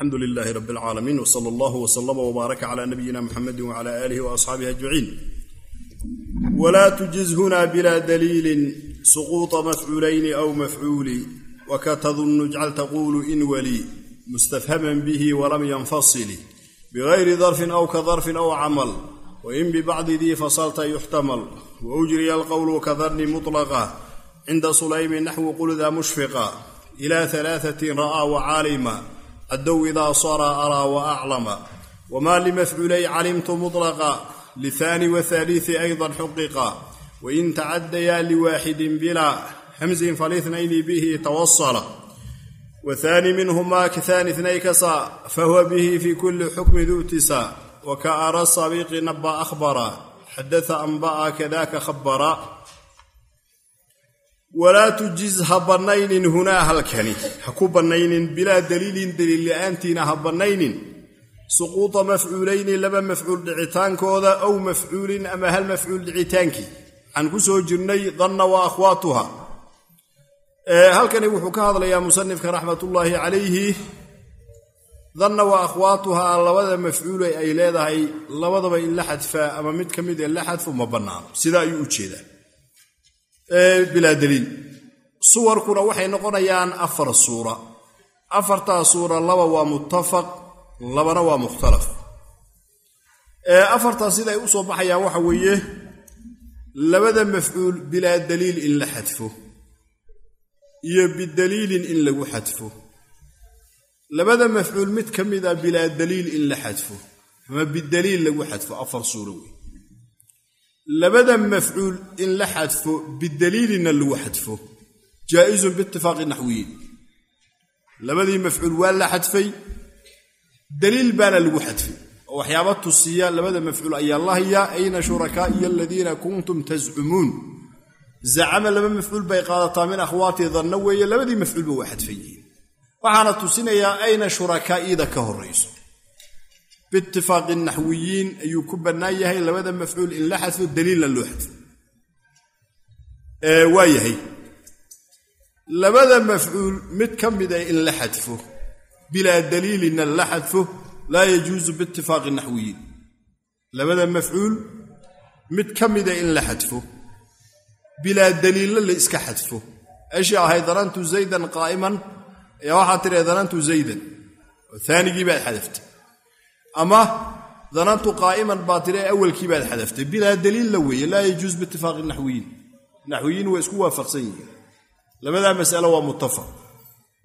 alxamdu lilaahi rab alcaalamiin wsala allahu wsalama wbaaraka calaa nabiyina muxamedi wacalaa aalihi waasxaabihi ajmaciin. Walaa tujizhuna bilaa daliilin suquuta mafcuulayni aw mafcuuli waka tadunnu ijcal taquulu in wali mustafhaman bihi walam yanfasili bigayri darfin aw ka darfin aw camal wain bibacdi dii fasalta yuxtamal waujriya alqowlu kadarni mutlaqa cinda sulaymi naxwi quluda mushfiqa ila alaaati ra'aa wacaalima addow idaa saraa araa wa aclama wamaa limafcuulay calimtu mudlaqa lihaani wahaaliisi aydan xuqiqa wain tacadayaa liwaaxidin bilaa hamsin falithnayni bihi tawasala wahaani minhumaa kahaani itnay kasa fahuwa bihi fii kulli xukmi duutisa wakaara saabiqi naba akhbara xadaa anba'a kadaaka khabara walaa tujiz ha bannaynin hunaa halkani. Ha ku bannaynin bilaa daliilin daliil la'aantiina ha bannaynin. Suquuta mafcuulayni laba mafcuul dhicitaankooda aw mafcuulin ama hal mafcuul dhicitaankii waxaan ku soo jirnay danna wa akhwaatuha. Halkani wuxuu ka hadlayaa musanifka raxmatullaahi calayhi. Danna wa akhwaatuhaa labada mafcuule ay leedahay labadaba in la xadfaa ama mid ka mid ee la xadfu ma bannaano. Sida ayuu u jeedaa bilaa daliil. Suwarkuna waxay noqonayaan afar suura. Afartaa suura laba waa muttafaq labana waa mukhtalaf. Afartaa siday u soo baxayaan waxa weeye labada mafcuul bilaa daliil in la xadfo iyo bidaliilin in lagu xadfo. Labada mafcuul mid ka mida bilaa daliil in la xadfo ama bidaliil lagu xadfo afar suuro wey labada mafcuul in la xadfo bidaliilinna lagu xadfo. Jaa'izun biitifaaqi naxwiyiin labadii mafcuul waa la xadfay daliil baana lagu xadfay. Oo waxyaaba tusiya labada mafcuul ayaa lahaya ayna shurakaa'iya aladiina kuntum tascumuun zacama laba mafcuul bay qaadataa min akhwaati danna weeye labadii mafcuulba waa xadfan yihiin waxaana tusinayaa ayna shurakaa'iida ka horayso biitifaaqi naxwiyiin ayuu ku bannaan yahay labada mafcuul in la xadfo daliilna loo xadfo waa yahay. Labada mafcuul mid ka mida in la xadfo bilaa daliilinna la xadfo laa yajuusu biitifaaqi naxwiyiin labada mafcuul mid ka mida in la xadfo bilaa daliilla la iska xadfo. Eshi ahay danantu zaydan qaa'iman. Ayaa waxaa tiri danantu zaydan. Oo aanigii baad xadaftay ama danantu qaa'iman baa tiri awalkii baad xadaftay. Bilaa daliilla weeye laa yajuus biitifaaqi naxwiyiin naxwiyiin waa isku waafaqsan yihiin. Labadaa mas'alo waa muttafaq.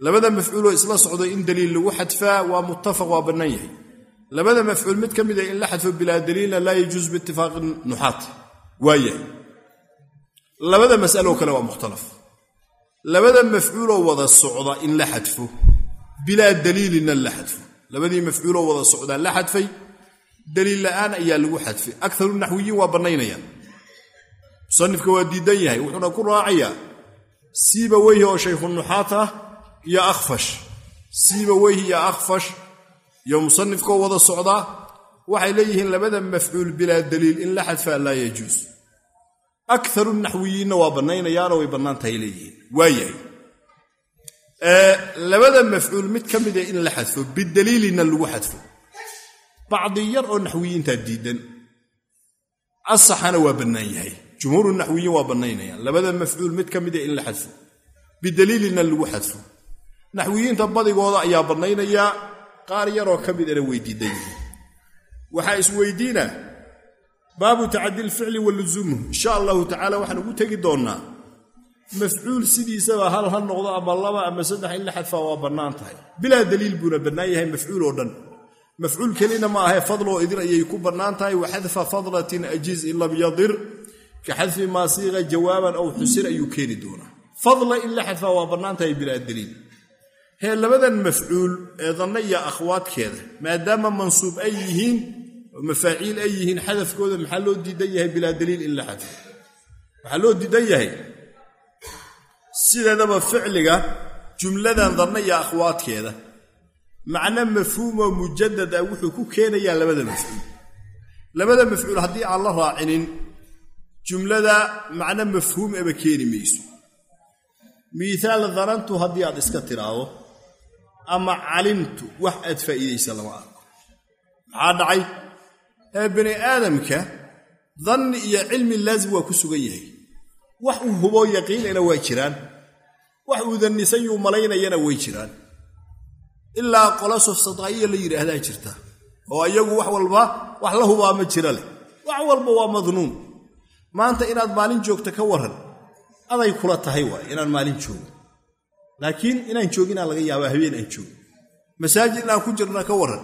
Labada mafcuuloo isla socdo in daliil lagu xadfaa waa muttafaq waa bannaan yahay. Labada mafcuul mid ka mida in la xadfo bilaa daliilna laa yajuus biitifaaqi nuxaat waa yahay. Labada mas'aloo kale waa mukhtalaf. Labada mafcuuloo wada socda in la xadfo bilaa daliilinna la xadfo labadii mafcuuloo wada socdaa la xadfay daliil la'aan ayaa lagu xadfay. Akaru naxwiyiin waa bannaynayaan. Musanifka waa diidan yahay wuxuuna ku raacayaa siiba weyhi oo shaykhu nuxaat ah iyo akhfash. Siiba weyhi iyo akhfash iyo musanifkoo wada socdaa waxay leeyihiin labada mafcuul bilaa daliil in la xadfaa laa yajuus akaru naxwiyiinna waa bannaynayaanoo way bannaan tahay leeyihiin. Waa yahay labada mafcuul mid ka mida in la xadfo bidaliilinna lagu xadfo. Bacdi yar oo naxwiyiintaa diidan. Asaxana waa bannaan yahay. Jumhuuru naxwiyiin waa bannaynayaan. Labada mafcuul mid ka mida in la xadfo bidaliilinna lagu xadfo. Naxwiyiinta badigooda ayaa bannaynayaa qaar yaroo ka midana way diidan yihiin. Waxaa isweydiina baabu tacadi lficli wa lusuumuh insha allahu tacala waxaan ugu tegi doonnaa mafcuul sidiisaba hal ha noqdo ama laba ama saddex in la waa bannaan tahay. Bilaa daliil buuna bannaan yahay mafcuul oo dhan. Mafcuul kelina ma ahee fadloo idin ayay ku bannaan tahay wa fadlatin ajiz in lam yadir. Ka xadfi maa siiqa jawaaban aw xusin ayuu keeni doonaa. Fadla in la xadfaa waa bannaan tahay bilaa daliil. Hee labadan mafcuul ee danna iyo akhwaadkeeda maadaama mansuub ay yihiin mafaaciil ay yihiin xadafkooda maxaa loo diidan yahay bilaa daliil in la xadfo waxaa loo diidan yahay sideedaba ficliga jumladan danna iyo akhwaadkeeda. Macno mafhuumoo mujadad ah wuxuu ku keenayaa labada mafcuul labada mafcuul haddii aan la raacinin jumlada macno mafhuum eba keeni mayso. Miihaal danantu haddii aad iska tidhaahdo ama calimtu wax aad faa'iidaysa lama arko. Maxaa dhacay? Ee bani aadamka danni iyo cilmi laazim waa ku sugan yahay. Wax uu huboo yaqiinana waa jiraan wax uu dannisan yuu malaynayana way jiraan. Ilaa qola sofsadaa'iya la yidhaahdaa jirta oo iyagu wax walba wax la hubaa ma jira leh. Wax walba waa madnuun. Maanta inaad maalin joogta ka warran aday kula tahay waay inaan maalin joogo. Laakiin inaan jooginaa laga yaabaa habeen aan joogo. Masaajid inaan ku jirna ka warran.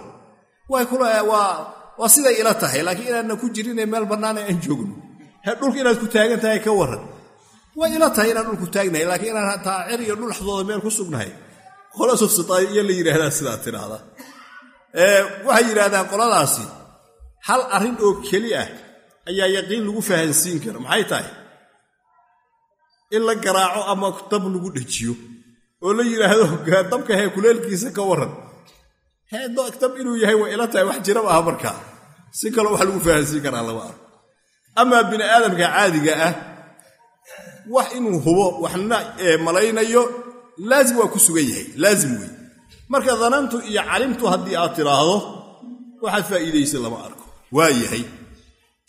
Waa siday ila tahay laakiin inaadna ku jirinee meel bannaana aan joogno. Dhulka inaad ku taagan tahay ka warran way ila tahay inaan dhulku taagnahay laakiin inaan hataa cer iyo dhul xdooda meel ku sugnahay. Qola sofsataa'iyo la yidhaahdaa sidaa tidhaahda. Waxay yidhaahdaan qoladaasi hal arrin oo keli ah ayaa yaqiin lagu fahansiin kara maxay tahay? In la garaaco ama dab lagu dhejiyo oo la yidhaahdo dabka hee kuleelkiisa ka warran. Dab inuu yahay way ila tahay wax jiraba ah markaa si kale wax lagu fahansiin karaa lama arko. Amaa bini aadamka caadiga ah wax inuu hubo waxna malaynayo laazim waa ku sugan yahay laazim wey marka danantu iyo calimtu haddii aad tidhaahdo waxaad faa'iidaysa lama arko. Waa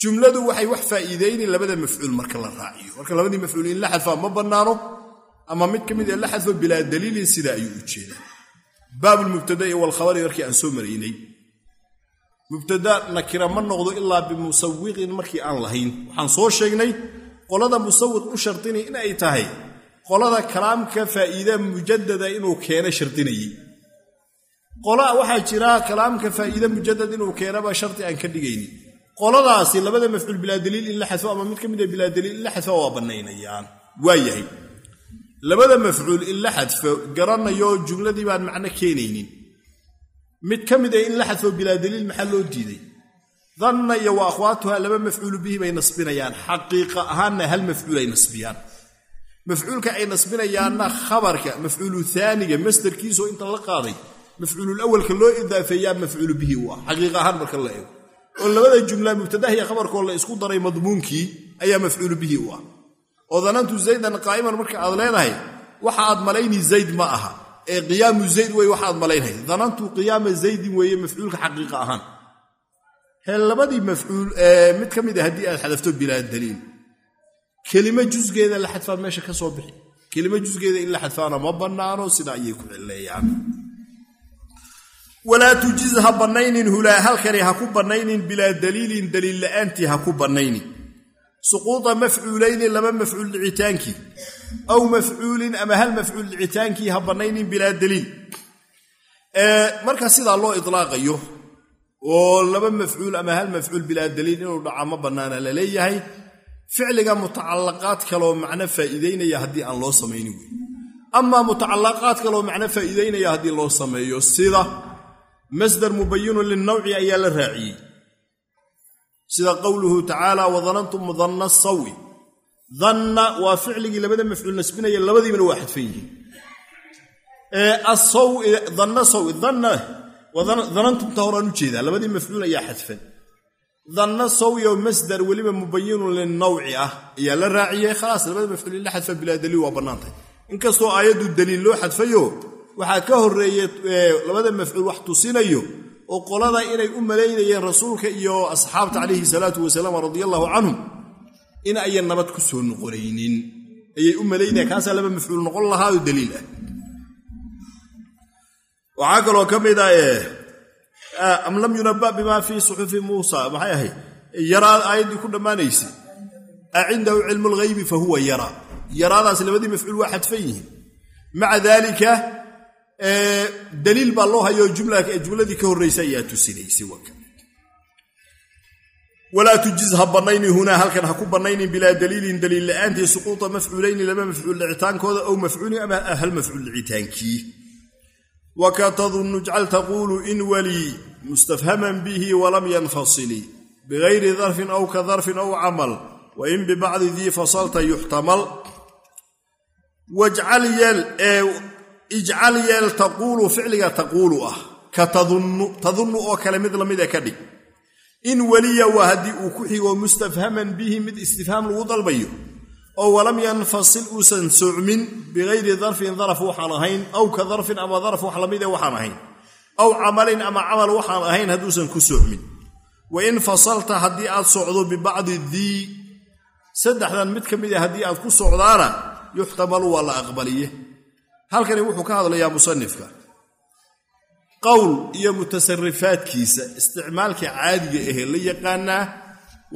jumladu waxay wax faa'iidayni labada mafcuul marka la raaciyo. Marka labadii mafcuul in la xadfaa ma bannaano ama mid ka mid ee la xadfo bilaa daliilin sida ayuu u jeedaa. Baabulmubtada'i walkhabari markii aan soo maraynay. Mubtada nakira ma noqdo ilaa bimusawiqin markii aan lahayn. Waxaan soo sheegnay qolada musawiq u shardinay in ay tahay. Qolada kalaamka faa'iida mujadada inuu keeno shardinayey qola waxaa jira kalaamka faa'iide mujadad inuu keenaba shardi aan ka dhigaynin qoladaasi labada mafcuul bilaa daliil in la xadfo ama mid ka mida bilaa daliil in la xadfo waa bannaynayaan. Waa labada mafcuul in la xadfo garanayo jumladii baan macno keenaynin. Mid ka mida in la xadfo bilaa daliil maxaa loo diiday danna iyo wa akhwaatuha laba mafcuulu bihi bay nasbinayaan. Xaqiiqa ahaanna hal mafcuul ay nasbiyaan. Mafcuulka ay nasbinayaanna khabarka mafcuulu aaniga masdarkiisoo inta la qaaday mafcuululawalka loo idaafeeyaa mafcuulu bihi u ah xaqiiqa ahaan marka la eego. Oo labada jumla mubtadaha iyo khabarkoo la isku daray madmuunkii ayaa mafcuulu bihi u ah oo danantu zaydan qaa'iman marka aad leedahay waxa aad malayni zayd ma aha. Ee qiyaamu zayd wey waxa aad malaynhay danantu qiyaama zaydin weeye mafcuulka xaqiiqa ahaan he labadii mafcuul mid ka mid a haddii aad xadafto bilaa daliil. Kelimo jusgeeda la xadfaa meesha ka soo bixi. Kelimo jusgeeda in la xadfaana ma bannaano sida ayay ku cilleeyaan walaa tujiz ha bannaynin hulaa halkani ha ku bannaynin bilaa daliilin daliil la'aantii ha ku bannaynin suquuda mafcuulayni laba mafcuul dhicitaankii. Aw mafcuulin ama hal mafcuul dhicitaankii ha bannaynin bilaa daliil. Marka sidaa loo idlaaqayo oo laba mafcuul ama hal mafcuul bilaa daliil inuu dhaca ma bannaana la leeyahay ficliga mutacallaqaad kaloo macno faa'iidaynaya haddii aan loo samaynin wey amaa mutacallaqaad kaloo macno faa'iidaynaya haddii loo sameeyo sida masdar mubayinun lilnawci ayaa la raaciyey. Sida qowluhu tacaala wadanantum danna sawi. Danna waa ficligii labada mafcuul nasbinaya labadiibana waa xadfan yihiin. Danna sawi danna danantumta horaan u jeedaa labadii mafcuul ayaa xadfan. Danna sawi oo masdar weliba mubayinun lilnawci ah ayaa la raaciyey. Khalaas labada mafcuul in la xadfa bilaa daliil waa bannaantahay inkastoo aayaddu daliil loo xadfayo waxaa ka horreeyey labada mafcuul wax tusinayo oo qolada inay u malaynayeen rasuulka iyo asxaabta calayhi salaatu wasalaam radia allahu canhum in ayan nabad ku soo noqonaynin. Ayay u malaynayeen kaasaa laba mafcuul noqon lahaao daliil ah waxaa kaloo ka mid ah am lam yunaba bima fii suxufi muusa maxay ahayd? Yaraa aayaddii ku dhammaanaysay a cindahu cilmu lghaybi fa huwa yara. Yaraadaas labadii mafcuul waa xadfan yihiin. Maca daalika daliil baa loo hayo jumladii ka horraysa ayaa tusinaysay walaa tujiz ha bannayni hunaa halkan ha ku bannaynin bilaa daliilin daliil la'aantii suquuta mafcuulayni laba mafcuul dhicitaankooda ow mafcuulin ama hal mafcuul dhicitaankii wakatadunnu jcal taquulu in walii mustafhaman bihi walam yanfasili bigayri darfin aw ka darfin aw camal wain bibacdi dii fasalta yuxtamal ijcal yeel taquulu ficliga taquulu ah ka tadunnu tadunnu oo kale mid lamida ka dhig in weliya waa haddii uu ku xigo mustafhaman bihi mid istifhaam lagu dalbayo oo walam yanfasil uusan socmin bikayri darfin daraf waxaan ahayn aw ka darfin ama daraf wax la mid e waxaan ahayn aw camalin ama camal waxaan ahayn hadduusan ku socmin. Wa in fasalta haddii aad socdo bibacdi dii saddexdan mid ka mid a haddii aad ku socdaana yuxtamalu waa la aqbaliye. Halkani wuxuu ka hadlayaa musanifka. Qowl iyo mutasarifaadkiisa isticmaalka caadiga ahee la yaqaanaa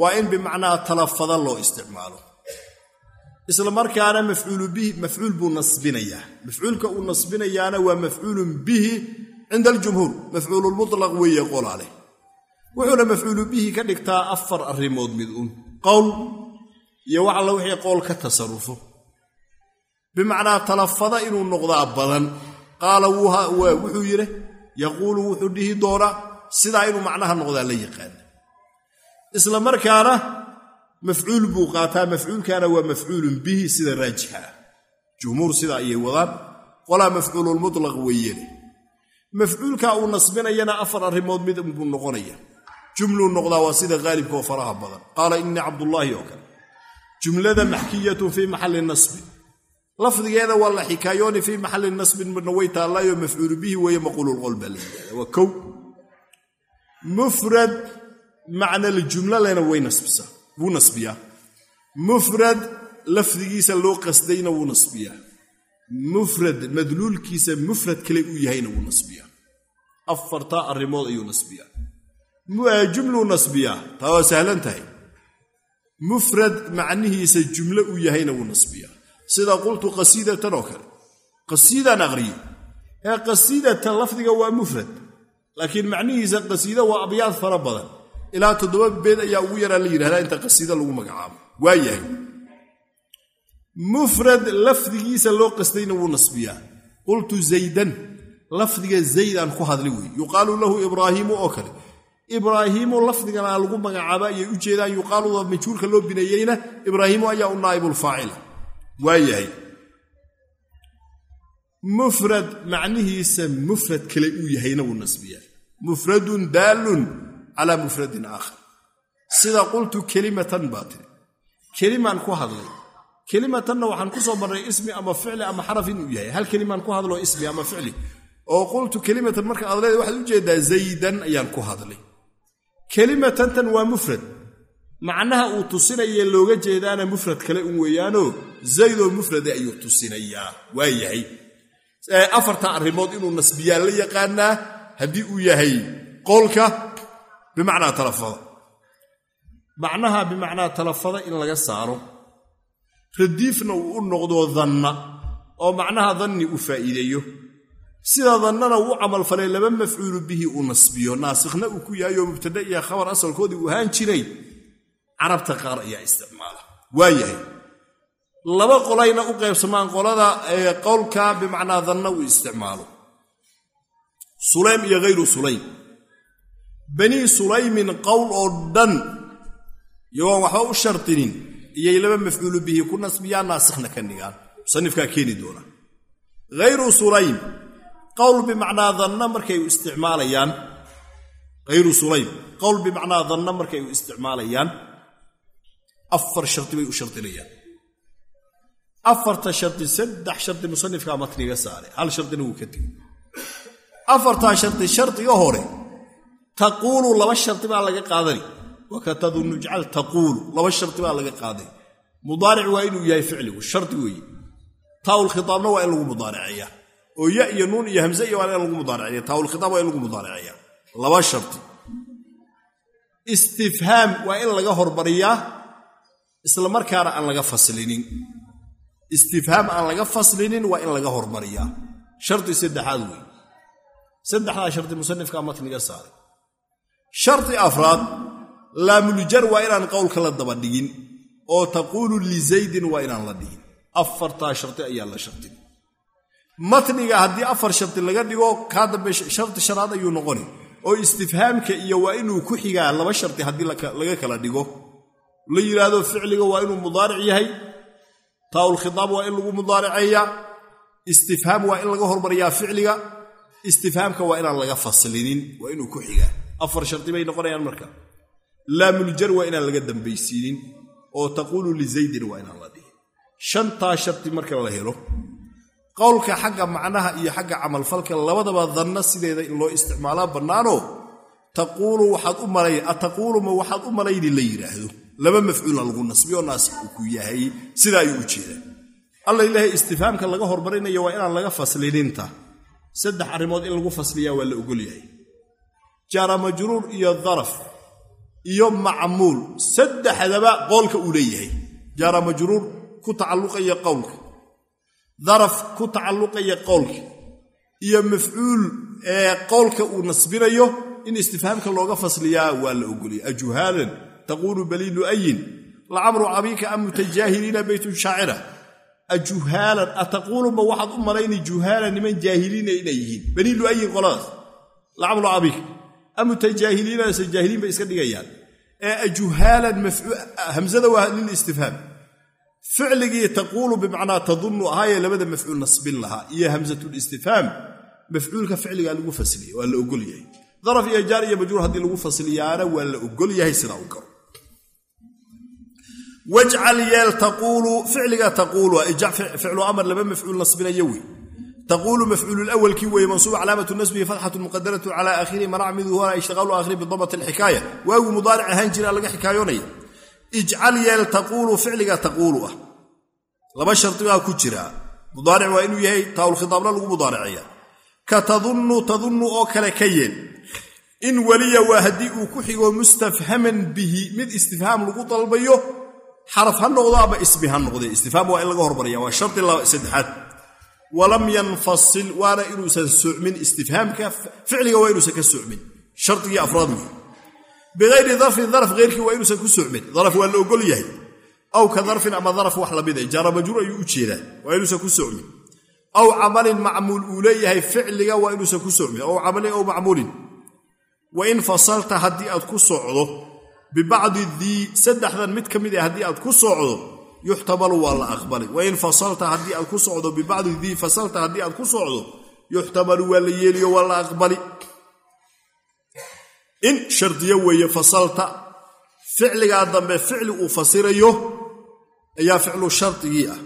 waa in bimacnaa talafada loo isticmaalo isla markaana mafcuulu bihi mafcuul buu nasbinayaa. Mafcuulka uu nasbinayaana waa mafcuulun bihi cinda aljumhuur mafcuululmutlaq weeye qolaale. Wuxuuna mafcuulu bihi ka dhigtaa afar arrimood mid un qowl iyo wax alla wixii qowl ka tasarufo. Bimacnaa talafada inuu noqdaa badan qaala wuxuu yidhi yaquulu wuxuu dhihi doonaa sidaa inuu macnaha noqdaa la yaqaana. Isla markaana mafcuul buu qaataa mafcuulkaana waa mafcuulun bihi sida raajixa. Ah jumhuur sidaa ayay wadaan qolaa mafcuululmutlaq weeyene mafcuulka uu nasbinayana afar arrimood mid buu noqonaya. Jumluu noqdaa waa sida haalibka oo faraha badan. Qaala innii cabdullaahi oo kale. Jumlada maxkiyatun fii maxalli nasbi. Lafdigeeda waa la xikaayooni fii maxalli nasbin midna way taallaayo mafcuulu bihi weeye maquululqol baa la waa kow. Mufrad macnaljumla lena way nasbisaa wuu nasbiyaa. Mufrad lafdigiisa loo qasdayna wuu nasbiyaa. Mufrad madluulkiisa mufrad kale uu yahayna wuu nasbiyaa. Afartaa arrimood ayuu nasbiyaa. Jumluu nasbiyaa. Taa waa sahlan tahay. Mufrad macnihiisa jumlo uu yahayna wuu nasbiyaa. Sida qultu qasiidatan oo kale. Qasiidaan aqriye ee qasiidatan lafdiga waa mufrad. Laakiin macnihiisa qasiida waa abyaad fara badan ilaa toddoba beed ayaa ugu yaraa la yidhahdaa inta qasiida lagu magacaabo. Waa yahay. Mufrad lafdigiisa loo qastayna wuu nasbiyaa. Qultu zaydan lafdiga zaydaan ku hadli wey yuqaalu lahu ibraahiimu oo kale. Ibraahiimu lafdigana lagu magacaaba ayay u jeedaan yuqaaluda majhuurka loo bineeyeyna ibraahiimu ayaa u naa'ibulfaacila waa yahay. Mufrad macnihiisa mufrad kale uu yahayna wuu nasbiyaa. Mufradun daallun calaa mufradin aakhar. Sida qultu kelimatan baa tiri. Kelimaan ku hadlay. Kelimatanna waxaan ku soo marnay ismi ama ficli ama xaraf inuu yahay. Hal kelimaan ku hadloo ismi ama ficli? Oo qultu kelimatan marka aad leeda waxaad u jeedaa zaydan ayaan ku hadlay. Kelimatantan waa mufrad. Macnaha uu tusinaya looga jeedaana mufrad kale un weeyaanoo zaydoo mufrade ayuu tusinayaa. Waa yahay. Afarta arrimood inuu nasbiyaa la yaqaanaa haddii uu yahay qowlka bimacnaa talafada macnaha bimacnaa talafada in laga saaro radiifna uu u noqdo danna oo macnaha danni u faa'iideeyo sida dannana uu camalfalay laba mafcuulu bihi uu nasbiyo naasikhna uu ku yahay oo mubtada iyo khabar asalkoodii uu ahaan jiray carabta qaar ayaa isticmaala waa yahay laba qolayna u qaybsamaan qolada qowlka bimacnaa danna uu isticmaalo sulaym iyo hayru sulaym banii sulaymin qowl oo dhan. Iyagoon waxba u shardinin iyay laba mafcuulu bihi ku nasbiyaan naasikhna ka dhigaan musanifkaa keeni doona. Hayru sulaym qowl bimacnaa danna markay u isticmaalayaan. Hayru sulaym qowl bimacnaa danna markay u isticmaalayaan. Afar shardi bay u shardinayaan afarta shardi saddex shardi musanifkaa matniga saare. Hal shardina wuu ka tegey afartaa shardi shardiga hore taquulu laba shardi baa laga qaadani. Wakatadunnu jcal taquulu laba shardi baa laga qaaday mudaaric waa inuu yahay ficligu shardi weeye. Taawul khitaabna waa in lagu mudaariceeya. Oo ya iyo nuun iyo hamze iyo waa in lagu mudaariceeya. Taawul khitaab waa in lagu mudaariceeya. Laba shardi istifhaam waa in laga hormariyaa isla markaana aan laga faslinin. Istifhaam aan laga faslinin waa in laga hormariyaa shardi saddexaad weeye. Saddexdaa shardi musanifkaa matniga saaray shardi afraad laamuljar waa inaan qowlka la daba dhigin oo taquulu lizaydin waa inaan la dhigin. Afartaa shardi ayaa la shardin matniga haddii afar shardi laga dhigo kaa dambe shardi shanaad ayuu noqoni. Oo istifhaamka iyo waa inuu ku xigaa laba shardi haddii laga kala dhigo. La yidhaahdo ficliga waa inuu mudaaric yahay taawul khitaab waa in lagu mudaariceeyaa istifhaam waa in laga hormariyaa ficliga istifhaamka waa inaan laga faslinin waa inuu ku xigaa afar shardi bay noqonayaan marka. Laamuljar waa inaan laga dambaysiinin oo taquulu lizaydin waa inaan la dhihin. Shantaa sharti marka la helo qowlka xagga macnaha iyo xagga camalfalka labadaba danna sideeda in loo isticmaalaa bannaanoo taquulu waxaad u malay ataquuluma waxaad u malayni la yidhaahdo laba mafcuula lagu nasbiyo naasix uu ku yahay sidaa ayuu u jeedaa. Alla ilaahay istifaamka laga hormarinayo waa inaan laga faslininta saddex arrimood in lagu fasliyaa waa la ogol jaara majruur iyo daraf iyo macmuul. Saddexdaba qoolka uu leeyahay. Jaara majruur ku tacalluqaya qowlka. Daraf ku tacalluqaya qowlka. Iyo mafcuul ee qowlka uu nasbinayo in istifhaamka looga fasliyaa waa la ogoliyay ajuhaalan taquulu baliilu ayin lacamru cabiika am mutajaahiliina beytun shaacira. Ajuhaalan ataquuluma waxaad u malayni juhaalan niman jaahiliina inay yihiin? Baliilu ayin qoladaas lacamru cabiika am mutajaahiliinase jaahiliin bay iska dhigayaan. Ee ajuhaalan hamzada waa lilistifhaam ficligii taquulu bimacnaa tadunnu ahaayee labada mafcuul nasbin lahaa. Iyo hamzatulistifhaam mafcuulka ficligaa lagu fasliya waa la ogol yahay. Daraf iyo jaar iyo majruur haddii lagu fasliyaana waa la ogol yahay sidaa u garo wajcal yeel taquulu ficliga taquulu ficlu amar laba mafcuul nasbinaya wey taquulu mafcuululawalkii weye mansuub calaamatu nasbihi fatxatu muqadaratu cala aakhirihi manac minhu huna ishtiqaalu aakhiri bidamat alxikaaya waagu mudaaric ahaan jiraa laga xikaayoonaya ijcal yeel taquulu ficliga taquulu ah laba shardi baa ku jira mudaaric waa inuu yahay taawlkhitaabna lagu mudaariceeya ka tadunnu tadunnu oo kale ka yeel in weliya waa haddii uu ku xigo mustafhaman bihi mid istifhaam lagu dalbayo xaraf ha noqdo walam yanfasil waana inuusan socmin istifhaamka ficliga waa inuusan ka socmin shardigii afraad wey biayri darfin darf heyrkii waa inuusan ku socmin daraf waa la ogol yahay. Aw ka darfin ama daraf wax la mid a jaara ayuu u jeedaa. Waa inuusan ku socmin aw camalin macmuul uu leeyahay ficliga waa inuusan ku socmin aw camalin aw macmuulin. Wa in fasalta haddii aad ku socdo bibacdi dii saddexdan mid ka mid a haddii aad ku socdo yuxtamalu waa la aqbali wain fasalta haddii aad ku socdo bibacdi dii fasalta haddii aad ku socdo yuxtamalu waa la yeeliyo waa la aqbali in shardiyo weeye fasalta ficligaa dambe ficli uu fasirayo ayaa ficlu shardigii ah.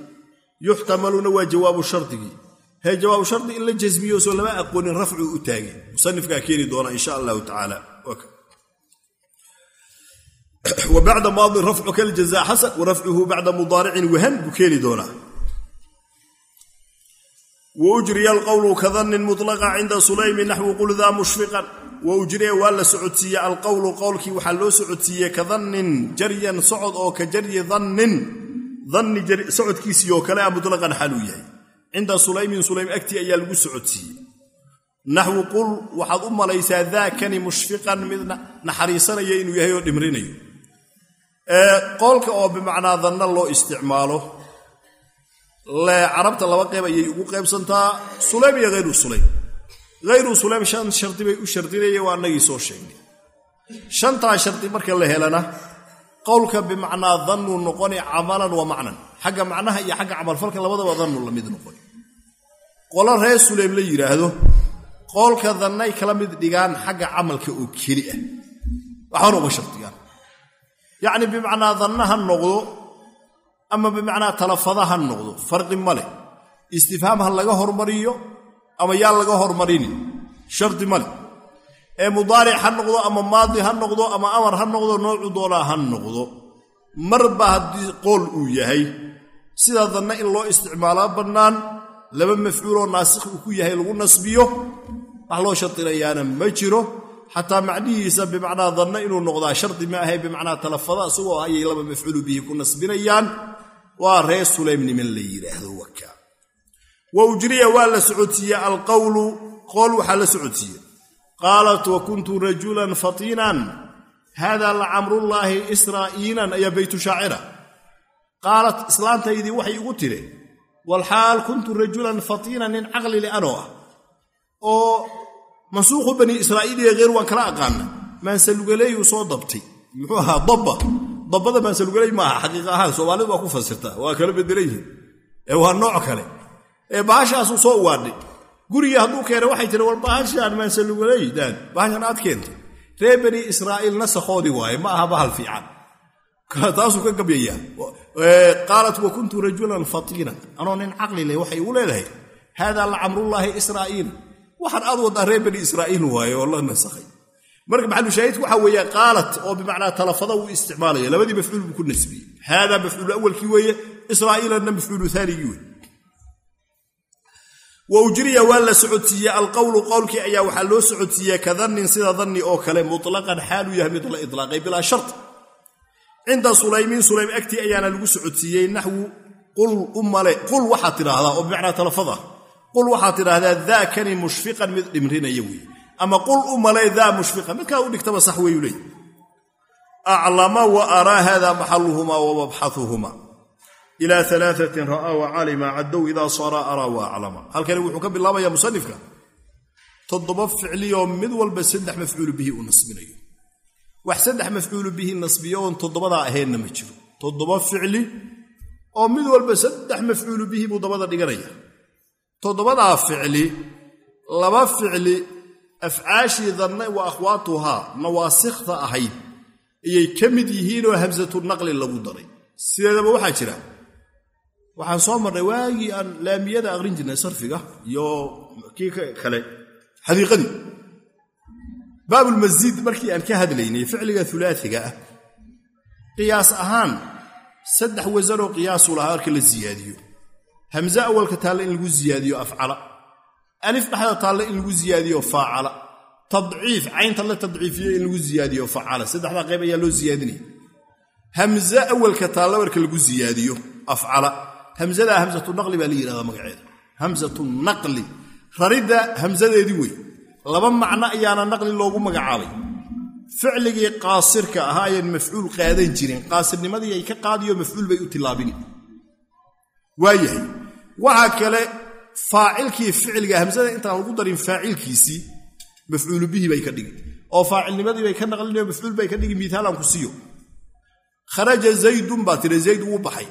Yuxtamaluna waa jawaabu shardigii. Hee jawaabu shardi in la jasmiyo soo lama aqoonin rafcuu u taagay musanifkaa keeni doona insha allahu tacaala wa bacda maadin rafcu kaljaza xasan wa rafcuhu bacda mudaaricin wahan buu keeni doonaa. Wa ujriya alqowlu kadannin mutlaqa cinda sulaymi naxwu qul daa mushfiqan. Wa ujriya waa la socodsiiye alqowlu qowlkii waxaa loo socodsiiyey ka dannin jaryan socod oo ka jaryi dannin danni socodkiisii oo kale a mutlaqan xaaluu yahay. Cinda sulaymin sulaym agtii ayaa lagu socodsiiyey. Naxwu qul waxaad u malaysaa daakani mushfiqan mid naxariisanaya inuu yahay oo dhimrinayo qoolka oo bimacnaa danna loo isticmaalo. Carabta laba qeyb ayay ugu qaybsantaa sulaym iyo hayru sulaym. Hayru sulaym shan shardi bay u shardinayeen waa annagii soo sheegnay. Shantaa shardi marka la helana qowlka bimacnaa dannu noqoni camalan wa macnan. Xagga macnaha iyo xagga camalfalka labadaba dannu la mid noqoni. Qolo reer sulaym la yidhaahdo qoolka dannay kala mid dhigaan xagga camalka oo keli ah. Waxaana uga shardigaan yacni bimacnaa danna ha noqdo ama bimacnaa talafada ha noqdo farqi ma leh. Istifhaam ha laga hormariyo ama yaa laga hormarinin shardi ma leh. Ee mudaaric ha noqdo ama maadi ha noqdo ama amar ha noqdo noocu doonaa ha noqdo. Marba haddii qool uu yahay sida danna in loo isticmaalaa bannaan laba mafcuuloo naasikh uu ku yahay lagu nasbiyo wax loo shardinayaana ma jiro xataa macnihiisa bimacnaa danna inuu noqdaa shardi ma ahay bimacnaa talafada isagoo ayay laba mafcuulu bihi ku nasbinayaan. Waa reer sulaym niman la yidhaahdo waka wa ujriya waa la socodsiiye alqowlu qool waxaa la socodsiiye qaalat wa kuntu rajulan fatiinan. Hada lacamrullaahi israa'iinan ayaa beytu shaacira. Qaalat islaantaydii waxay igu tiri walxaal kuntu rajulan fatiinan nin caqli le anoo ah oo mansuuqu bani israa'iil iyo heer waan kala aqaana maansalugaleeyuu soo dabtay. Muxuu ahaa dabba. Dabbada maansalugaley maaha xaqiiqa ahaan soomaalidu waa ku fasirtaa waa kala bedelan yihiin ee waa nooc kale. Ee bahashaasuu soo uwaadhay. Gurigii hadduu keena waxay tiri war bahashaan maansalugaleydaan bahashan aad keentay. Reer bani israa'iil nasakhoodii waaye ma aha bahal fiican. Taasuu ka gabyayaa qaalat wa kuntu rajulan fatiinan anoo nin caqli leh waxay igu leedahay haadaa lacamrullaahi israa'iil waxaan aad waddaa reer bani israa'iil waaye oo la nasakhay. Marka maxalushaahidku waxaa weeye qaalat oo bimacnaa talafada uu isticmaalaya. Labadii mafcuul buu ku nasbiyey haadaa mafcuulu awalkii weeye israa'iilanna mafcuulu aanigii wey wa ujriya waa la socodsiiyey. Alqowlu qowlkii ayaa waxaa loo socodsiiyey ka sida danni oo kale mutlaqan xaaluu yahay mid la ilaaqay bilaa shart. Cinda sulaymiin sulaym agtii ayaana lagu socodsiiyey naxwu qul u male qul waxaad tidhaahdaa oo bimacnaa talafada qul waxaad tidhaahdaa daakani mushfiqan mid dhimrinaya weeye ama qul u male daa mushfiqan. Midkaa u dhigtaba sax weeyu leey aclama wa araa hada maxaluhuma wa mabxahuhuma ila alaatin ra'aa wa calima caddow idaa saara araa wa aclama. Halkani wuxuu ka bilaabaya musanifka toddoba ficliyoo mid walba saddex mafcuulu bihi uu nasbinayo. Wax saddex mafcuulu bihi nasbiyo oon toddobadaa ahaynna ma jiro. Toddoba ficli oo mid walba saddex mafcuulu bihi buu dabada dhiganaya toddobadaa ficli laba ficli afcaashii danne wa akhwaatuhaa nawaasikhta ahayd ayay ka mid yihiinoo hamsatu naqli lagu daray. Sideedaba waxaa jira. Waxaan soo marnay waagii aan laamiyada aqrin jirnay sarfiga iyo kii kale xadiiqadii. Baabulmasiid markii aan ka hadlaynay ficliga ulaaiga ah qiyaas ahaan saddex wasanoo qiyaasu lahaa marka la siyaadiyo hamse awalka taalle in lagu siyaadiyo afcala. Alif dhexda taalle in lagu siyaadiyo faacala. Tadciif caynta la tadciifiyo in lagu siyaadiyo facala saddexdaa qayb ayaa loo siyaadinaya hamze awalka taalle marka lagu siyaadiyo afcala. Hamzadaa hamsatu naqli baa la yidhahdaa magaceeda. Hamsatu naqli. Raridda hamsadeedii wey laba macno ayaana naqli loogu magacaabay ficligii qaasirka ahaa ayaan mafcuul qaadan jirin. Qaasirnimadii ay ka qaadiyo mafcuul bay u tilaabini waayahay waxaa kale faacilkii ficliga hamsada intaan lagu darin faacilkiisii mafcuulu bihi bay ka dhigi oo faacilnimadii bay ka naqlinayo mafcuul bay ka dhigi miithaalan ku siiyo kharaja zaydun baa tiri zayd wuu baxay.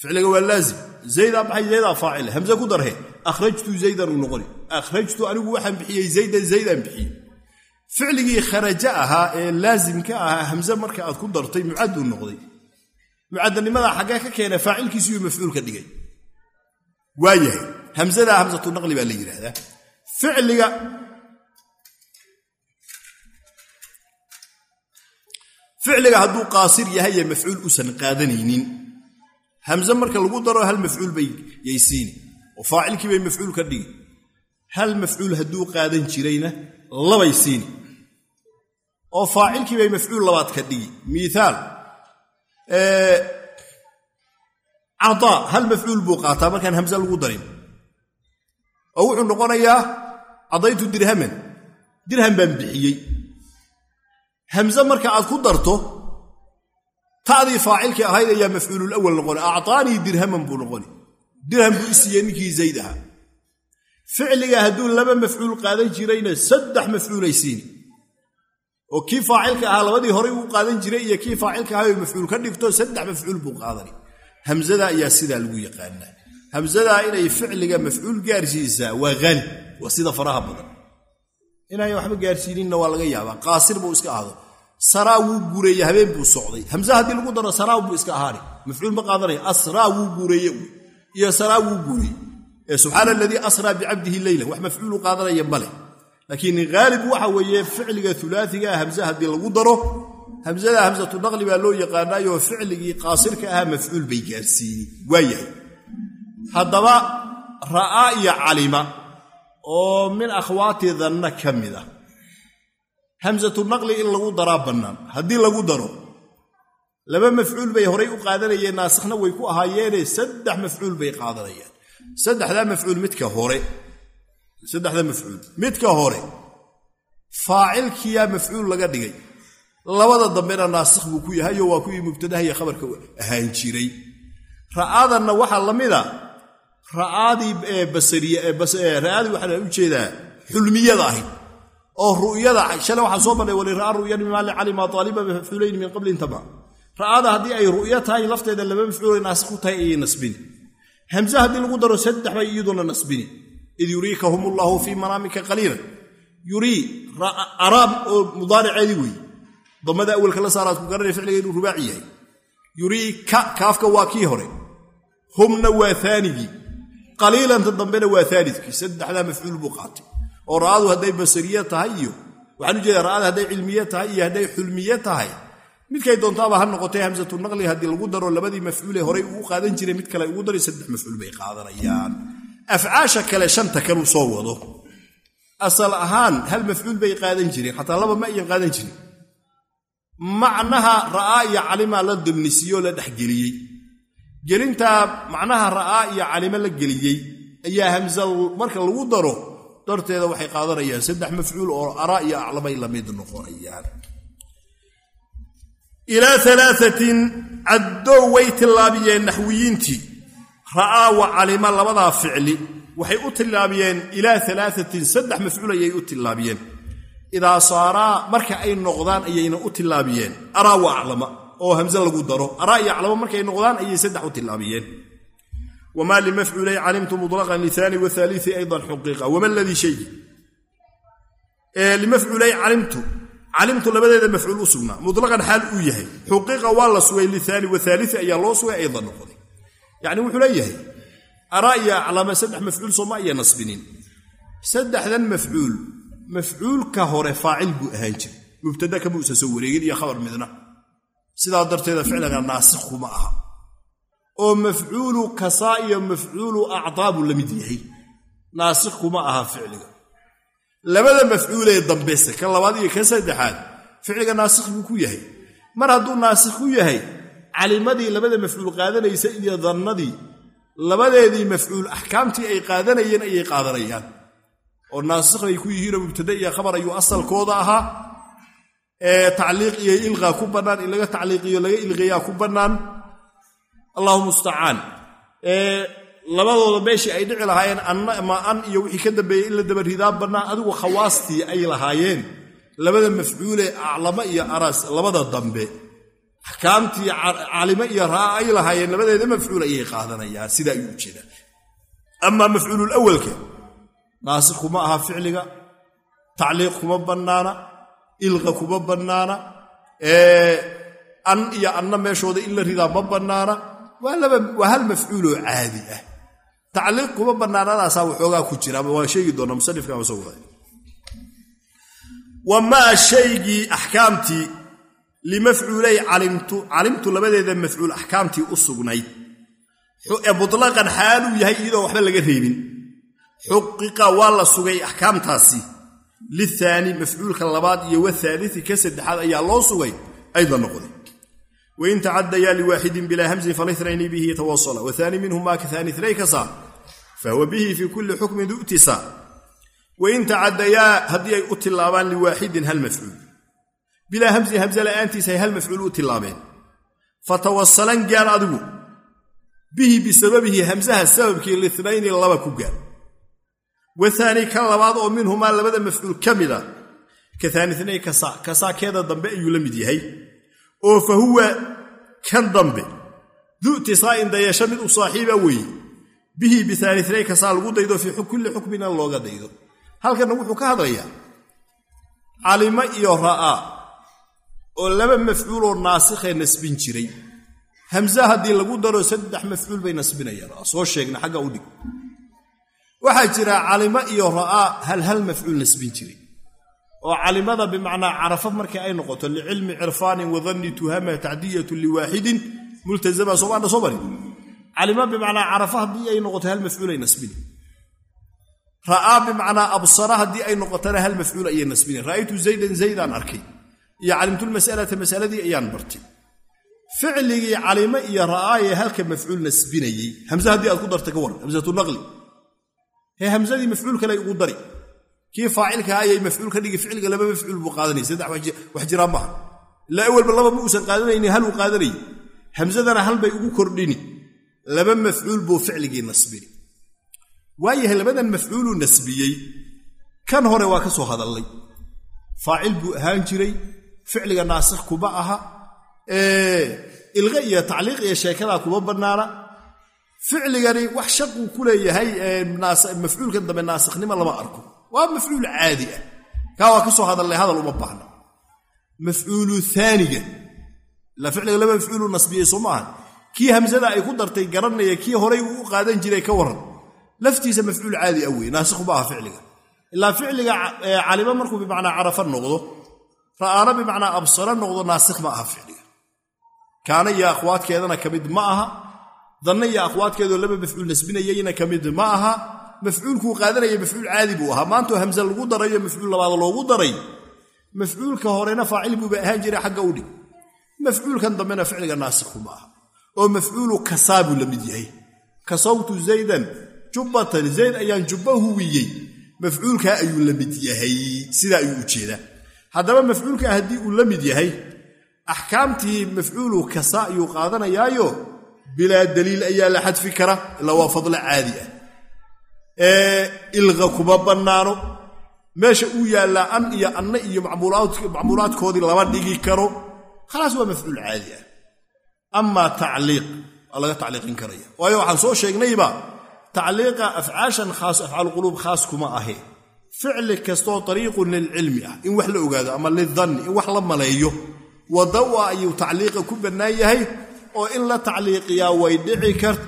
Ficliga waa laazim. Zaydaa baxay zaydaa faacile hamse ku darhe akhrajtu zaydan uu noqoni. Akhrajtu anigu waxaan bixiyey zaydan zaydaan bixiyey. Ficligii kharaja ahaa ee laazimka ahaa hamse marka aad ku dartay mucaduu noqday. Mucadanimadaa xaggee ka keena faacilkiisiiyuu mafcuul ka dhigay waayahay. Hamsadaa hamsatu naqli baa la yidhaahdaa ficliga ficliga hadduu qaasir yahay ee mafcuul usan qaadanaynin hamse marka lagu daro hal mafcuul bay yaysiini. Oo faacilkii bay mafcuul ka dhigi hal mafcuul hadduu qaadan jirayna labay siini. Oo faacilkii bay mafcuul labaad ka dhigi miiaal cadaa hal mafcuul buu qaataa? Markaan hamse lagu darin. Oo wuxuu noqonayaa cadaytu dirhaman. Dirham baan bixiyey. Hamse marka aad ku darto ta'dii faacilkii ahayd ayaa mafcuulul awal noqoni acطaanii dirhaman buu noqoni dirham buu isiiyey ninkii zayd ahaa. Ficliga hadduu laba mafcuul qaadan jirayna saddex mafcuulay siini oo kii faacilka ahaa labadii horay uu qaadan jiray iyo kii faacilka ahaa mafcuul ka dhigto saddex mafcuul buu qaadani hamzada ayaa sidaa lagu yaqaanaa. Hamzadaa inay ficliga mafcuul gaarsiisaa waa haalib waa sida faraha badan. Inay waxba gaarsiininna waa laga yaabaa. Qaasir buu iska ahdo saraa wuu guureeye habeen buu socday. Hamse haddii lagu daro saraa buu iska ahaani mafcuul ma qaadanaya asraa wuu guureeye iyo saraa wuu guureye ee subxaana aladii asraa bicabdihi leyla wax mafcuulu qaadanaya male laakiin haalib waxa weeye ficliga ulaaigaa hamse haddii lagu daro hamsada hamsatu naqli baa loo yaqaanaayoo ficligii qaasirka ahaa mafcuul bay gaarsiini. Waayahay haddaba ra'aa iyo calima oo min akhwaati danna ka mid ah. Hamsatu naqli in lagu daraa bannaan. Haddii lagu daro laba mafcuul bay horay u qaadanayeen naasikhna way ku ahaayeene saddex mafcuul bay qaadanayaan saddexdaa mafcuul midka hore. Saddexda mafcuul. Midka hore faacilkiyaa mafcuul laga dhigay labada dambena naasikh buu ku yahayo waa kuwii mubtadaha iyo khabarka ahaan jiray. Ra'aadanna waxaa la mida ra'aadii basariyara'aadii waxaan u jeedaa xulmiyada ahayd oo ru'yada shalay waxaan soo marnay walira'a ru'yan mimaali calima taaliba mafcuulayn min qabli intaba. Ra'aada haddii ay ru'yo tahay lafteeda laba mafcuulay naasik u tahay ayay nasbini hamse haddii lagu daro saddex bay iyaduna nasbini. Id yuriikahum allaahu fii manaamika qaliilan. Yurii araab oo mudaariceedii wey damada awalka la saaraad ku garanaya ficliga inuu rubaaci yahay. Yuriika kaafka waa kii hore. Humna waa aanigii qaliilanta dambena waa aalidkii saddexdaa mafcuul buu qaatay. Oo ra'adu hadday basariye tahay iyo waxaan u jeeda ra'ada hadday cilmiye tahay iyo hadday xulmiye tahay. Midkay doontaaba ha noqotay hamsatu naqli haddii lagu daro labadii mafcuulee horay uu qaadan jiray mid kale ugu daray saddex mafcuul bay qaadanayaan. Afcaasha kale shanta kaluu soo wado. Asal ahaan hal mafcuul bay qaadan jireen. Xataa laba ma ayan qaadan jirin macnaha ra'aa iyo calimaa la dimnisiiyoo la dhexgeliyey gelintaa macnaha ra'aa iyo calimo la geliyey ayaa hamsa marka lagu daro darteeda waxay qaadanayaan saddex mafcuul oo araa iyo aclamay la mid noqonayaan. Ilaa alaatin caddow way tillaabiyeen naxwiyiintii. Ra'aa wa calima labadaa ficli waxay u tillaabiyeen ilaa alaatin saddex mafcuul ayay u tillaabiyeen idaa saaraa marka ay noqdaan ayayna u tillaabiyeen. Araa wa aclama oo hamse lagu daro. Araa iyo aclama markay noqdaan ayay saddex u tillaabiyeen. Wamaa limafcuulay calimtu muطlaqan liaani waaalii aydan xuqiiqa. Wama ladii shaygi limafcuulay calimtu calimtu labadeeda mafcuul u sugnaa. Muطlaqan xaal uu yahay. Xuqiiqa waa la sugay liaani waaalii ayaa loo sugay aydan noqday. Yacni wuxuu leeyahay araa iyo aclama saddex mafcuul sooma aya nasbinin. Saddexdan mafcuul mafcuulka hore faacil buu ahaan jiray. Mubtada kama uusan soo wareegin iyo khabar midna. Sidaa darteeda ficliga naasikh kuma aha. Oo mafcuulu kasaa iyo mafcuulu actaa buu la mid yahay. Naasikh kuma aha ficliga. Labada mafcuulee dambese ka labaad iyo ka saddexaad ficliga naasikh buu ku yahay. Mar hadduu naasikh ku yahay calimadii labada mafcuul qaadanaysa iyo dannadii labadeedii mafcuul axkaamtii ay qaadanayeen ayay qaadanayaan oo naasikhnay ku yihiinoo mubtada iyo khabar ayuu asalkooda ahaa. Tacliiq iyo ilqaa ku bannaan in laga tacliiqiyo laga ilqeeyaa ku bannaan. Allahu mustacaan labadooda meeshii ay dhici lahaayeen anna ma an iyo wixii ka dambeeyey in la dabaridaa bannaan adigu khawaastii ay lahaayeen. Labada mafcuule aclamo iyo aras labada dambe. Axkaamtii calimo iyo raa ay lahaayeen labadeeda mafcuul ayay qaadanayaan sidaa ayuu u jeedaa amaa mafcuululawalka naasikh kuma aha ficliga tacliiq kuma bannaana ilqa kuma bannaana an iyo anna meeshooda in la ridaa ma bannaana. Waa hal mafcuuloo caadi ah. Tacliiq kuma bannaanadaasaa waxoogaa ku jira ama waa sheegi doonaa musanifka soo waday. Wamaa shaygii axkaamtii limafcuulay calimtu calimtu labadeeda mafcuul axkaamtii u sugnayd mutlaqan xaaluu yahay iyadoo waxba laga reebin xuqiqa waa la sugay axkaamtaasi. Liaani mafcuulka labaad iyo waaalii ka saddexaad ayaa loo sugay ayda noqday. Wain tacadayaa liwaaxidin bilaa hamsin falinayni bihi tawasala waani minhuma kaani inay kasa fahuwa bihi fii kulli xukmin du'tisa. Wain tacadayaa haddii ay u tilaabaan liwaaxidin hal mafcuul. Bilaa hamsin hamse la'aantiisa ay hal mafcuul u tilaabeen fatawasalan gaar adigu bihi bisababihi hamsaha sababkii linayni laba ku gaar waaani ka labaad oo minhumaa labada mafcuul ka mida ka aaninay kasa kasaakeeda dambe ayuu la mid yahay. Oo fa huwa kan dambe. Du'tisaa'in dayasho mid u saaxiiba weeye. Bihi biaaninay kasaa lagu daydo fii kulli xukmina looga daydo. Halkanna wuxuu ka hadlayaa calimo iyo ra'aa oo laba mafcuuloo naasikhee nasbin jiray. Hamse haddii lagu daro saddex mafcuul bay nasbinayaan soo sheegna xagga u dhig waxaa jira calimo iyo ra'aa hal hal mafcuul nasbin jiray oo calimada bimacnaa carafa markii ay noqoto licilmi cirfaanin wadanni tuhama tacdiyatu liwaaxidin multazama soomaana soo mari calimo bimacnaa carafa haddii ay noqoto hal mafcuul ay nasbini ra'aa bimacnaa absara haddii ay noqotona hal mafcuul ayay nasbini ra'aytu zaydan zaydaan arkay. Iyo calimtulmas'alata masaladii ayaan bartay. Ficligii calimo iyo ra'aayee halka mafcuul nasbinayey hamse haddii aad ku darta ka waran hamsatu naqli hee hamsadii mafcuul kale ugu dari. Kii faacilkaa ayay mafcuul ka dhigi ficliga laba mafcuul buu qaadanay saddex wax jiraa maaha ilaa awalba laba ma uusan qaadanayni hal uu qaadanayay. Hamsadana hal bay ugu kordhini. Laba mafcuul buu ficligii nasbini waayahay labadan mafcuuluu nasbiyey. Kan hore waa ka soo hadallay. Faacil buu ahaan jiray. Ficliga naasikh kuma aha. Ilqa iyo tacliiq iyo sheekadaa kuma bannaana ficligani wax shaquu ku leeyahay mafcuulkan dambe naasikhnimo lama arko. Waa mafcuul caadi ah. Kaa waa ka soo hadallay hadal uma baahna. Mafcuulu aaniga ficliga laba mafcuulu nasbiyey soo maaha. Kii hamsada ay ku dartay garanaya kii horay uu u qaadan jiray ka waran laftiisa mafcuul caadi a wey naasikhu ma aha ficliga. Ilaa ficliga calima markuu bimacnaa carafa noqdo ra'aana bimacnaa absara noqdo naasikh ma aha ficliga. Kaana iyo akhwaadkeedana ka mid ma aha danna iyo akhwaadkeedoo laba mafcuul nasbinayayna ka mid ma aha. Mafcuulkuu qaadanaya mafcuul caadi buu ahaa. Maantoo hamse lagu darayo mafcuul labaad loogu daray. Mafcuulka horena faacil buuba ahaan jiray xagga u dhig. Mafcuulkan dambena ficliga naasikhu ma aha. Oo mafcuulu kasaa la mid yahay. Kasawtu zaydan jubbatan zayd ayaan jubba huwiyey. Mafcuulkaa ayuu la mid yahay. Sidaa ayuu u jeedaa haddaba mafcuulkaa haddii uu la mid yahay axkaamtii mafcuulu kasa ayuu qaadanayaayo bilaa daliil ayaa la xadfi kara ilaa waa fadlo caadi ah. Ilqa kuma bannaano. Meesha uu yaallaa an iyo anna iyo macmuulaadkoodii lama dhigi karo. Khalaas waa mafcuul caadi ah. Amaa tacliiq waa laga tacliiqin karaya. Waayo waxaan soo sheegnayba tacliiqa afcaashan khaas afcaalquluub khaas kuma ahe. Ficli kastoo ariiqun lilcilmi ah in wax la ogaado ama lidanni in wax la maleeyo. Ah ayuu tacliiqa ku bannaan yahay oo in la tacliiqiyaa way dhici kart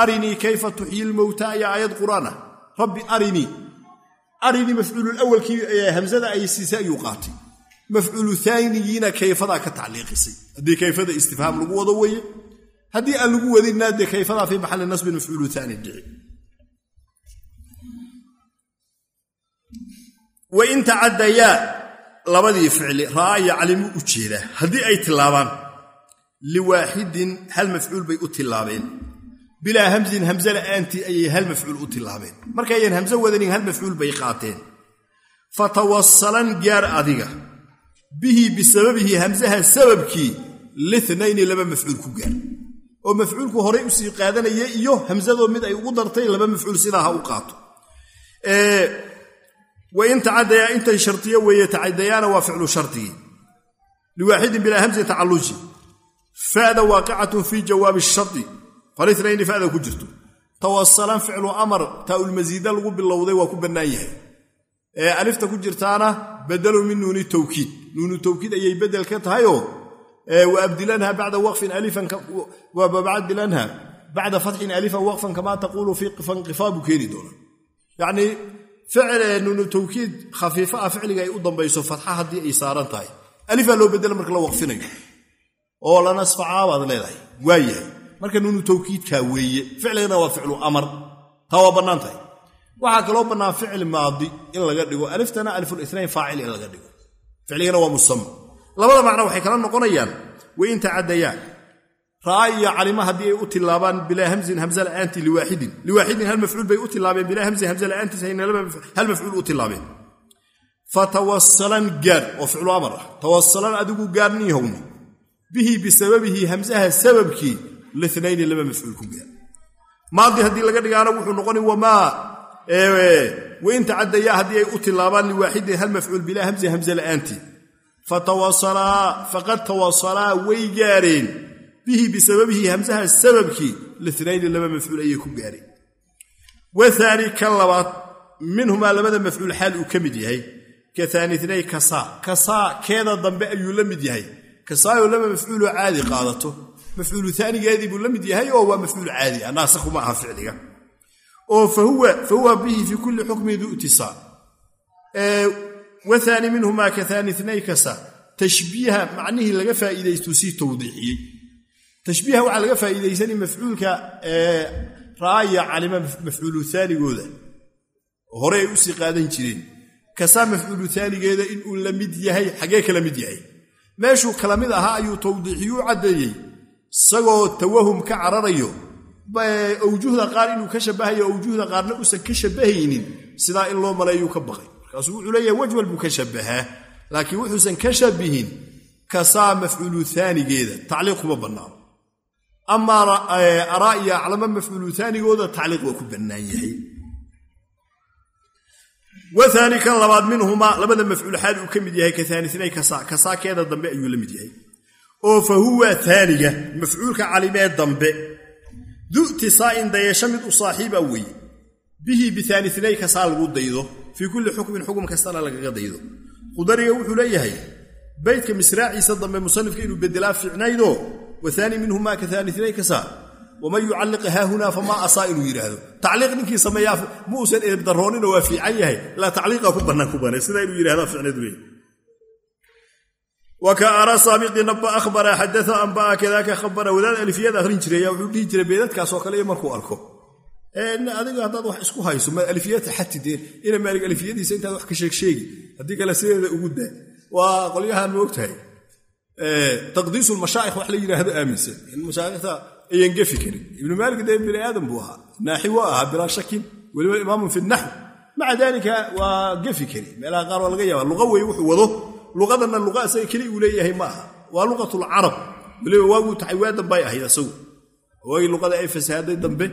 arinii kayfa tuxyi lmowta ayaa aayad qur'aan ah rabbi arinii arinii mafcuululawalkii hamsada ay siisay ayuu qaatay. Mafcuulu kayfadaa ka tacliiqisay. Haddii kayfada istifhaam lagu wado weeye haddii aan lagu wadinna dee kayfadaa fii maxalli nasbin mafcuulu dhici. Wain tacadayaa labadii ficli ra'aa iyo calimu u jeedaa haddii ay tilaabaan liwaaxidin hal mafcuul bay u tilaabeen bilaa hamsin hamse la'aantii ayay hal mafcuul u tilaabeen markayan hamse wadanin hal mafcuul bay qaateen. Fatawasalan gaar adiga. Bihi bisababihi hamsaha sababkii linayni laba mafcuul ku gaar. Oo mafcuulku horay u sii qaadanaya iyo hamsadoo mid ay ugu dartay laba mafcuul sidaa ha u qaato. Intan shardiyo weeye tacadayaana waa ficlu shardigii liwaaxidin bilaa hamsin tacalluji fada waaqicatun fii jawaabi shari falinayni fada ku jirto. Tawasalan ficlu amar taaulmasiida lagu bilowday waa ku bannaan yahay. Ee alifta ku jirtaana badelu min nuuni tawkiid. Nuunu tawkiid ayay bedel ka tahayoo waabdilanha bacda waqfin alifan wabadilanha bacda fatxin alifan waqfan kamaa taquulu fii fanqifaa buu keeni doonaa. Yacnii nuunu tawkiid khafiifa ah ficliga ay u dambayso fatxa haddii ay saaran tahay. Alifaa loo bedela marka la waqfinayo oo lanasfacaa baad leedahay. Waa yahay marka nuunu tawkiidkaa weeye ficligana waa ficlu amar. Taa waa bannaan tahay. Waxaa kaloo bannaan ficil maadi in laga dhigo. Aliftana alifulinayn faacil in laga dhigo. Ficligana waa musama labada macno waxay kala noqonayaan. Wain tacadayaan ra'aa iyo calima haddii ay u tilaabaan bilaa hamsin hamse la'aanti liwaaxidin liwaaxidin hal mafcuul bay u tilaabeen bilaa hamsin hamse la'aantiis hal mafcuul u tilaabeen fatawasalan gaar oo ficlu amar ah. Tawasalan adigu gaarniyahowni bihi bisababihi hamsaha sababkii linayni laba mafcuul ku gaar maadi haddii laga dhigaana wuxuu noqoni wamaa wain tacadayaa haddii ay u tilaabaan liwaaxidin hal mafcuul bilaa hamsin hamse la'aanti. Fatawasalaa faqad tawasalaa way gaareen. Bihi bisababihi hamsaha sababkii linayni laba mafcuul ayay ku gaareen. Waaani kan labaad minhumaa labada mafcuul xaal uu ka mid yahay. Ka aaninay kasaa. Kasaa keeda dambe ayuu la mid yahay kasaayoo laba mafcuuloo caadi qaadato. Mafcuulu aanigeedii buu la mid yahay oo waa mafcuul caadi ah. Naasikuma aha ficliga. Oo fahuwa bihi fii kulli xukmin du itisaal waani minhumaa ka aaninay kasa. Tashbiiha macnihii laga faa'iidaystuu sii tawdiixiyey. Tashbiiha waxaa laga faa'iidaysani mafcuulka ra'aya calima mafcuulu aanigooda hore ay u sii qaadan jireen. Kasaa mafcuulu aanigeeda inuu la mid yahay xaggee kala mid yahay meeshuu kala mid ahaa ayuu tawdiixiyuu caddeeyey isagoo tawahum ka cararayo. Awjuhda qaar inuu ka shabahayo awjuhda qaarna uusan ka shabahaynin. Sidaa in loo maleeyuu ka baqay. Markaasuu wuxuu leeyahay wajwal buu ka shabahaa laakiin wuxuusan ka shabihin kasaa mafcuulu aanigeeda tacliiq kuma bannaano. Amaa araa iyo aclama mafcuulu aanigooda tacliiq waa ku bannaan yahay waaani kan labaad minhumaa labada mafcuul xaal uu ka mid yahay ka aaninay kasaa kasaakeeda dambe ayuu la mid yahay oo fa huwa aaniga mafcuulka calimee dambe du'tisaa'in dayasho mid u saaxiiba weeye bihi biaaninay kasaa lagu daydo fii kulli xukmin xukum kastana lagaga daydo qudariga wuxuu leeyahay baydka misraaciisa dambe musanifka inuu bedelaa fiicnaydoo waani minhumaa ka saar waman yucalliq haahunaa famaa asaa inuu yidhaahdo tacliiq ninkii sameeyaa ma uusan edebdarroonino waa fiican yahay ilaa tacliiqa ku bannaan ku bane sidaa inuu yidhahda fiicnayd wey wka araa saabiqii naba ahbara xadaa anbaa kadaaka habara wadaad alifiyada akhrin jiray wuxuu dhihi jiray beedadkaasoo kale iyo markuu arko adiga haddaad wax isku hayso ma alifiyata xatideen ina maalig alifiyadiisa intaad wax ka sheegsheegi haddii kale sideeda ugu daa waa qolyahan ma ogtahay taqdiisu lmashaa'ikh wax ayan gefi karin ibnu maalig dee bini aadam buu ahaa. Naaxi waa ahaa bilaa shakin. Weliba imaamun fi naxw. Maca daalika waa gefi kari meelaha qaar waa laga yaaba luqa wey wuxuu wado. Luqadanna luqa isaga keli uu leeyahay ma aha. Waa luqatulcarab weliba waaguu taxay waa dambay ahayd asagu. Waagii luqada ay fasahaaday dambe.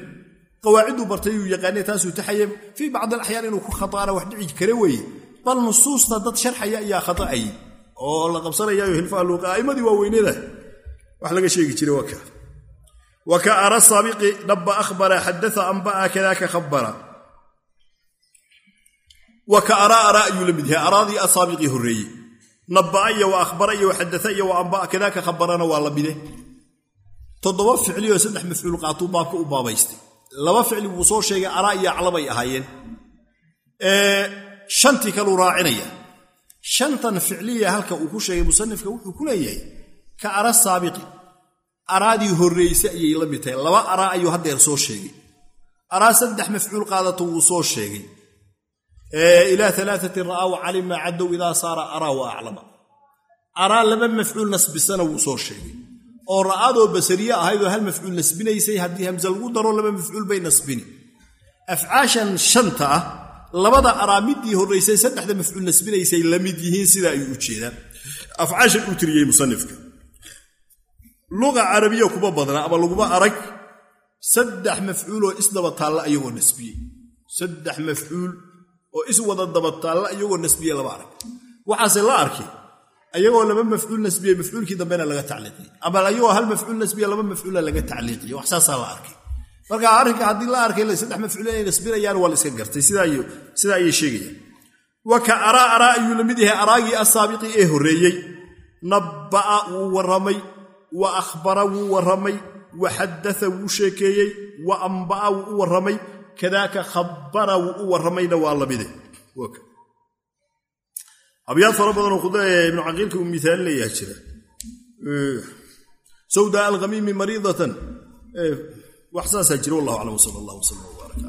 Qawaaciduu bartay uu yaqaanay taasuu taxaya fii bacd alaxyaan inuu ku khataana wax dhici kara weeye. Bal nusuusta dad sharxaya ayaa khata'ayay oo la qabsanayaayo hilfaha luuqa a'immadii waaweynada wax laga sheegi jiray waa kaa yahay araadii asaabiqii horreeyey nabba'a iyo wa akhbara iyo wa xadaa iyo wa anba'a kadaaka khabarana waa la mide toddoba ficlioo saddex mafcuul qaatuu baabka u baabaystay. Laba ficli buu soo sheegay araa iyo aclabay ahaayeen. Shantii kaluu raacinaya. Shantan ficliya halka uu ku sheegay musanifka wuxuu ku leeyahay ka ara saabiqi araadii horreyse ayay la mid tahay. Laba araa ayuu haddeer soo sheegay. Araa saddex mafcuul qaadato wuu soo sheegay. Ilaa alaaati ra'aa wa calima caddow idaa saara araa wa aclama. Araa laba mafcuul nasbisana wuu soo sheegay. Oo ra'adoo basariye ahaydoo hal mafcuul nasbinaysay haddii hamse lagu daro laba mafcuul bay nasbini. Afcaashan shanta ah labada araa middii horraysay saddexda mafcuul nasbinaysay la yihiin sidaa ayuu u afcaashan uu tiriyey musanifka luqa carabiya kuma badna ama laguma arag saddex mafcuuloo isdaba taalla iyagoo nasbiyey saddex mafcuul oo is wada daba taalla iyagoo nasbiye lama arag. Waxaase la arkay ayagoo laba mafcuul nasbiye mafcuulkii dambena laga tacliiqiyey ama ayagoo hal mafcuul nasbiye laba mafcuula laga tacliiqiye wax saasaa la arkay marka arrinka haddii la arkay saddex mafcuul inay nasbinayaan waa la iska gartay. Sidaa ayay sheegayaan wa ka araa araa ayuu la mid yahay araagii asaabiqi ee horreeyey. Nabba'a wuu warramay wa akhbara wuu warramay wa xaddaa wuu sheekeeyey wa amba'a wuu u warramay kadaaka khabara wuu u warramayna waa lamide abyaad fara badanoo kudaya ibnu caqiilka uu miaal leeyaha jira. Sawda alhamiimi mariidatan. Wax saasaa jira wallah aclam wsal allah wslam wbaaraka